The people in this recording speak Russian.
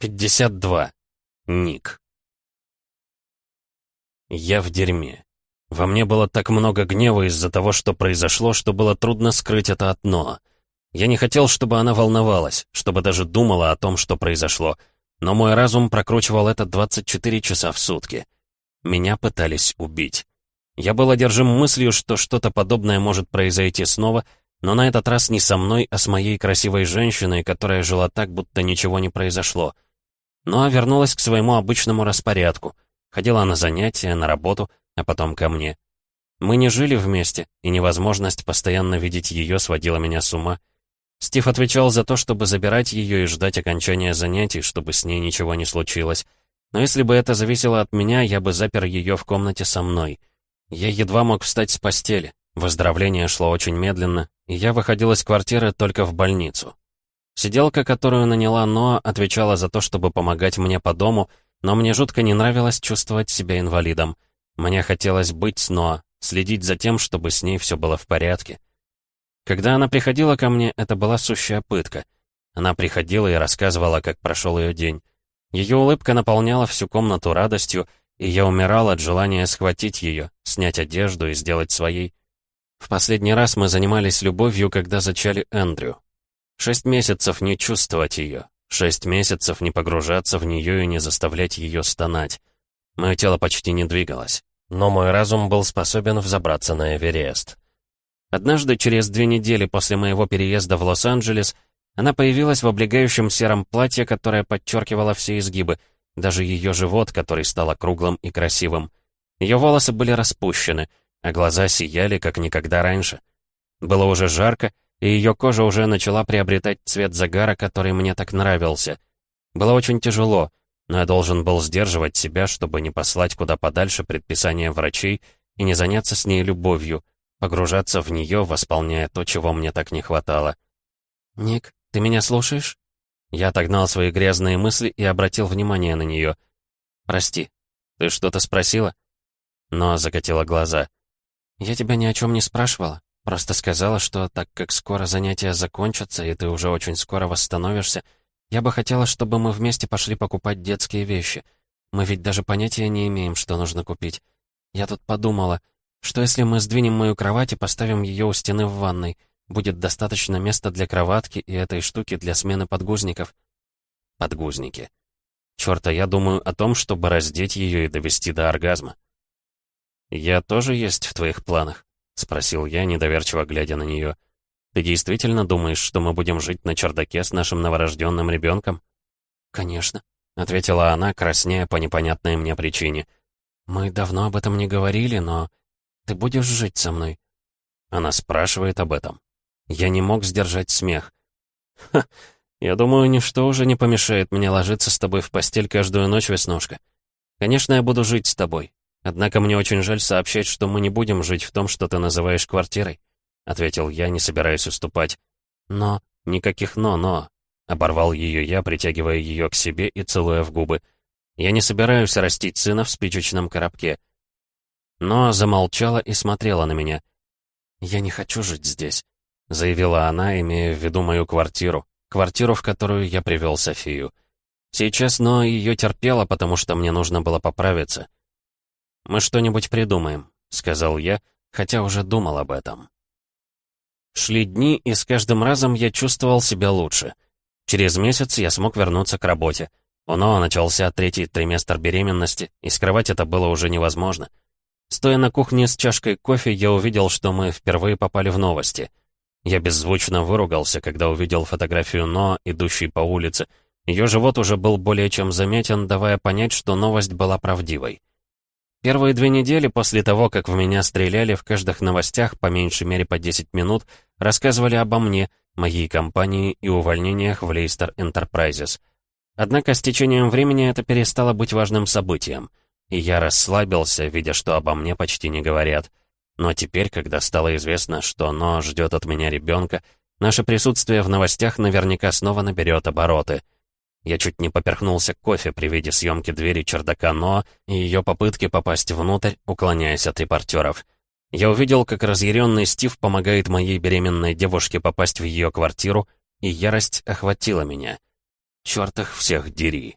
52. Ник. Я в дерьме. Во мне было так много гнева из-за того, что произошло, что было трудно скрыть это от Ноа. Я не хотел, чтобы она волновалась, чтобы даже думала о том, что произошло, но мой разум прокручивал это 24 часа в сутки. Меня пытались убить. Я был одержим мыслью, что что-то подобное может произойти снова, но на этот раз не со мной, а с моей красивой женщиной, которая жила так, будто ничего не произошло — но вернулась к своему обычному распорядку. Ходила на занятия, на работу, а потом ко мне. Мы не жили вместе, и невозможность постоянно видеть ее сводила меня с ума. Стив отвечал за то, чтобы забирать ее и ждать окончания занятий, чтобы с ней ничего не случилось. Но если бы это зависело от меня, я бы запер ее в комнате со мной. Я едва мог встать с постели. Выздоровление шло очень медленно, и я выходил из квартиры только в больницу. Сиделка, которую наняла Ноа, отвечала за то, чтобы помогать мне по дому, но мне жутко не нравилось чувствовать себя инвалидом. Мне хотелось быть с Ноа, следить за тем, чтобы с ней все было в порядке. Когда она приходила ко мне, это была сущая пытка. Она приходила и рассказывала, как прошел ее день. Ее улыбка наполняла всю комнату радостью, и я умирал от желания схватить ее, снять одежду и сделать своей. В последний раз мы занимались любовью, когда зачали Эндрю. Шесть месяцев не чувствовать ее. Шесть месяцев не погружаться в нее и не заставлять ее стонать. Мое тело почти не двигалось. Но мой разум был способен взобраться на Эверест. Однажды, через две недели после моего переезда в Лос-Анджелес, она появилась в облегающем сером платье, которое подчеркивало все изгибы, даже ее живот, который стал круглым и красивым. Ее волосы были распущены, а глаза сияли, как никогда раньше. Было уже жарко, и ее кожа уже начала приобретать цвет загара, который мне так нравился. Было очень тяжело, но я должен был сдерживать себя, чтобы не послать куда подальше предписания врачей и не заняться с ней любовью, погружаться в нее, восполняя то, чего мне так не хватало. «Ник, ты меня слушаешь?» Я отогнал свои грязные мысли и обратил внимание на нее. «Прости, ты что-то спросила?» Но закатила глаза. «Я тебя ни о чем не спрашивала. Просто сказала, что так как скоро занятия закончатся, и ты уже очень скоро восстановишься, я бы хотела, чтобы мы вместе пошли покупать детские вещи. Мы ведь даже понятия не имеем, что нужно купить. Я тут подумала, что если мы сдвинем мою кровать и поставим ее у стены в ванной, будет достаточно места для кроватки и этой штуки для смены подгузников. Подгузники. Чёрт, а я думаю о том, чтобы раздеть ее и довести до оргазма. Я тоже есть в твоих планах. — спросил я, недоверчиво глядя на нее. «Ты действительно думаешь, что мы будем жить на чердаке с нашим новорожденным ребенком?» «Конечно», — ответила она, краснея по непонятной мне причине. «Мы давно об этом не говорили, но ты будешь жить со мной?» Она спрашивает об этом. Я не мог сдержать смех. «Ха, я думаю, ничто уже не помешает мне ложиться с тобой в постель каждую ночь, Веснушка. Конечно, я буду жить с тобой. Однако мне очень жаль сообщать, что мы не будем жить в том, что ты называешь квартирой», — ответил я, не собираясь уступать. «Но...» «Никаких «но-но», — оборвал ее я, притягивая ее к себе и целуя в губы. «Я не собираюсь растить сына в спичечном коробке». Но замолчала и смотрела на меня. «Я не хочу жить здесь», — заявила она, имея в виду мою квартиру, квартиру, в которую я привел Софию. Сейчас Но ее терпела, потому что мне нужно было поправиться. «Мы что-нибудь придумаем», — сказал я, хотя уже думал об этом. Шли дни, и с каждым разом я чувствовал себя лучше. Через месяц я смог вернуться к работе. У начался третий триместр беременности, и скрывать это было уже невозможно. Стоя на кухне с чашкой кофе, я увидел, что мы впервые попали в новости. Я беззвучно выругался, когда увидел фотографию Ноа, идущей по улице. Ее живот уже был более чем заметен, давая понять, что новость была правдивой. Первые две недели после того, как в меня стреляли, в каждых новостях, по меньшей мере по 10 минут, рассказывали обо мне, моей компании и увольнениях в Лейстер Enterprises. Однако с течением времени это перестало быть важным событием, и я расслабился, видя, что обо мне почти не говорят. Но теперь, когда стало известно, что Но ждет от меня ребенка, наше присутствие в новостях наверняка снова наберет обороты — я чуть не поперхнулся кофе при виде съемки двери чердака Ноа и ее попытки попасть внутрь, уклоняясь от репортеров. Я увидел, как разъяренный Стив помогает моей беременной девушке попасть в ее квартиру, и ярость охватила меня. Черт их всех дери.